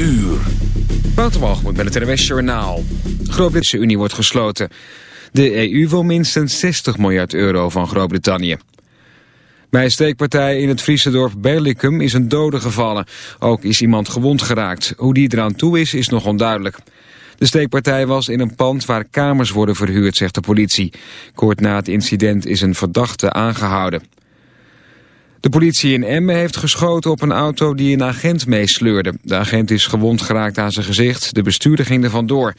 uur. Waterwalgemoed met het NWS Journaal. Groot-Brittannische Unie wordt gesloten. De EU wil minstens 60 miljard euro van Groot-Brittannië. Bij een steekpartij in het Friese dorp Berlicum is een dode gevallen. Ook is iemand gewond geraakt. Hoe die eraan toe is, is nog onduidelijk. De steekpartij was in een pand waar kamers worden verhuurd, zegt de politie. Kort na het incident is een verdachte aangehouden. De politie in Emmen heeft geschoten op een auto die een agent meesleurde. De agent is gewond geraakt aan zijn gezicht. De bestuurder ging er vandoor.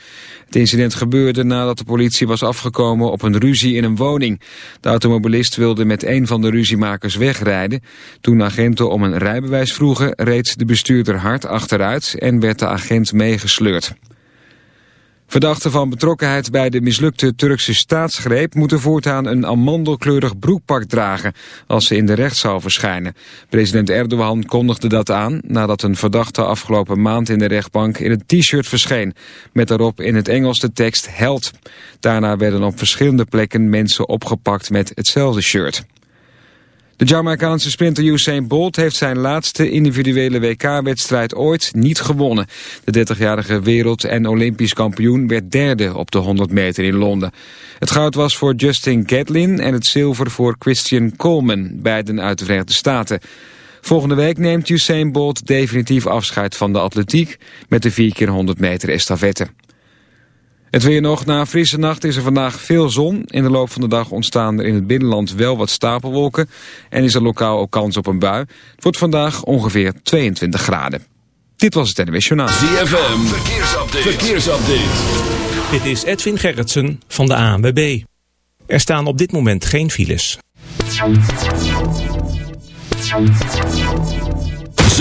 Het incident gebeurde nadat de politie was afgekomen op een ruzie in een woning. De automobilist wilde met een van de ruziemakers wegrijden. Toen agenten om een rijbewijs vroegen, reed de bestuurder hard achteruit en werd de agent meegesleurd. Verdachten van betrokkenheid bij de mislukte Turkse staatsgreep moeten voortaan een amandelkleurig broekpak dragen als ze in de rechtszaal verschijnen. President Erdogan kondigde dat aan nadat een verdachte afgelopen maand in de rechtbank in een t-shirt verscheen met daarop in het Engels de tekst held. Daarna werden op verschillende plekken mensen opgepakt met hetzelfde shirt. De Jamaicaanse sprinter Usain Bolt heeft zijn laatste individuele WK-wedstrijd ooit niet gewonnen. De 30-jarige wereld- en olympisch kampioen werd derde op de 100 meter in Londen. Het goud was voor Justin Gatlin en het zilver voor Christian Coleman, beiden uit de Verenigde Staten. Volgende week neemt Usain Bolt definitief afscheid van de atletiek met de 4 keer 100 meter estafette. Het weer nog. Na een frisse nacht is er vandaag veel zon. In de loop van de dag ontstaan er in het binnenland wel wat stapelwolken. En is er lokaal ook kans op een bui. Het wordt vandaag ongeveer 22 graden. Dit was het NWS Journaal. ZFM. Verkeersupdate. Verkeersupdate. Dit is Edwin Gerritsen van de ANWB. Er staan op dit moment geen files.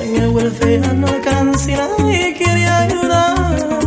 en el welfare no alcancía y quería ayudar.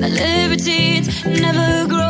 The dark never of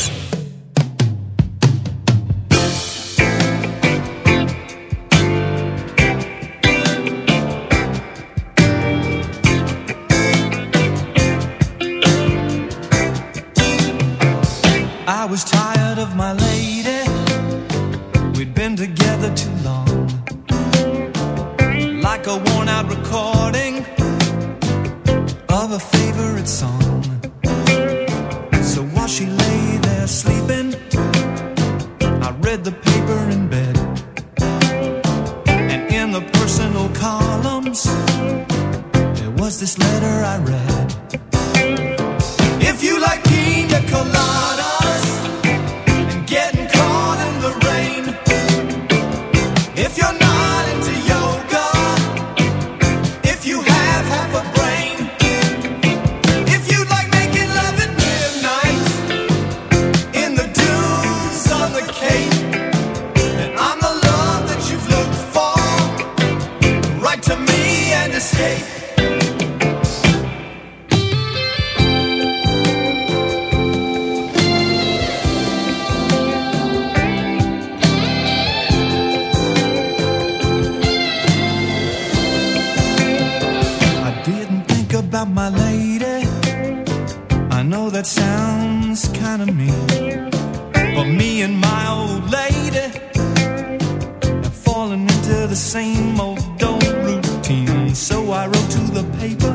the same old old routine. So I wrote to the paper,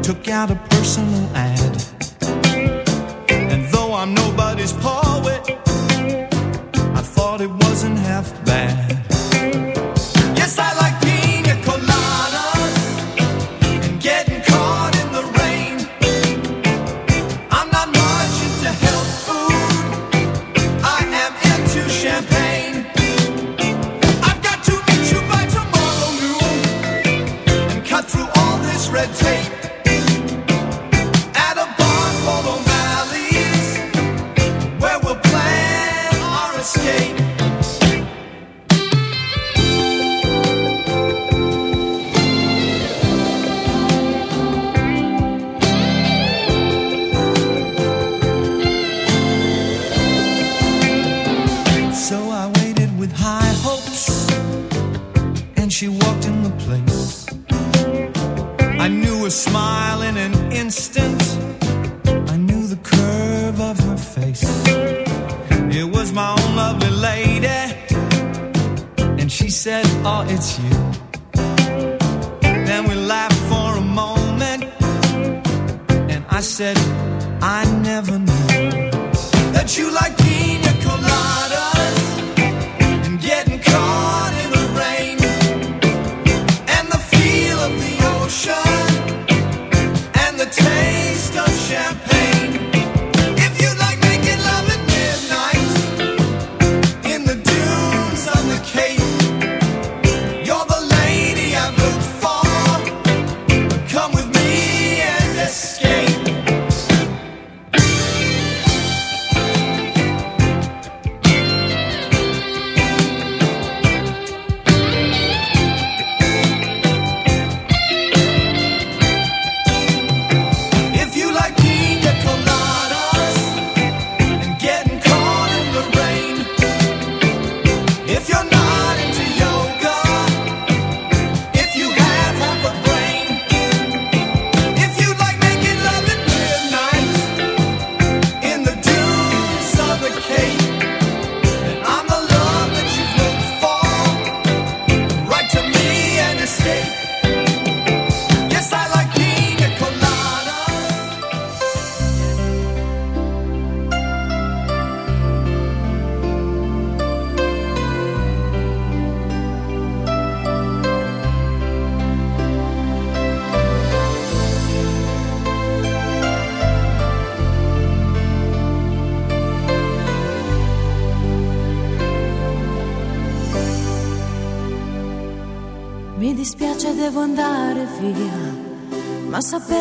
took out a personal ad.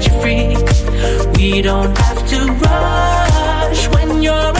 such a freak. We don't have to rush when you're.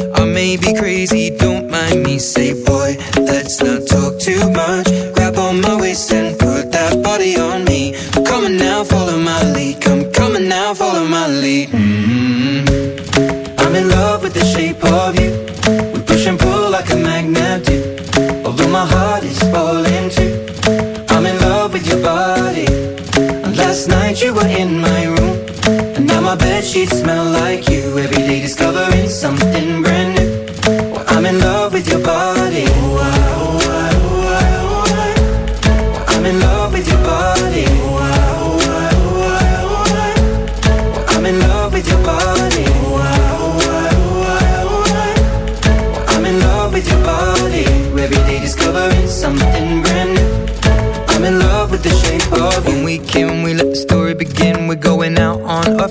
I may be crazy, don't mind me. Say, boy, let's not talk too much. Grab on my waist and put that body on me. Come on now, follow my lead. Come, on now, follow my lead. Mm-hmm. I'm in love with the shape of you. We push and pull like a magnet do. Although my heart is falling too. I'm in love with your body. And last night you were in my room. And now my smell like you. Every day discovering something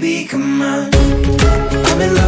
Baby, come on. I'm in love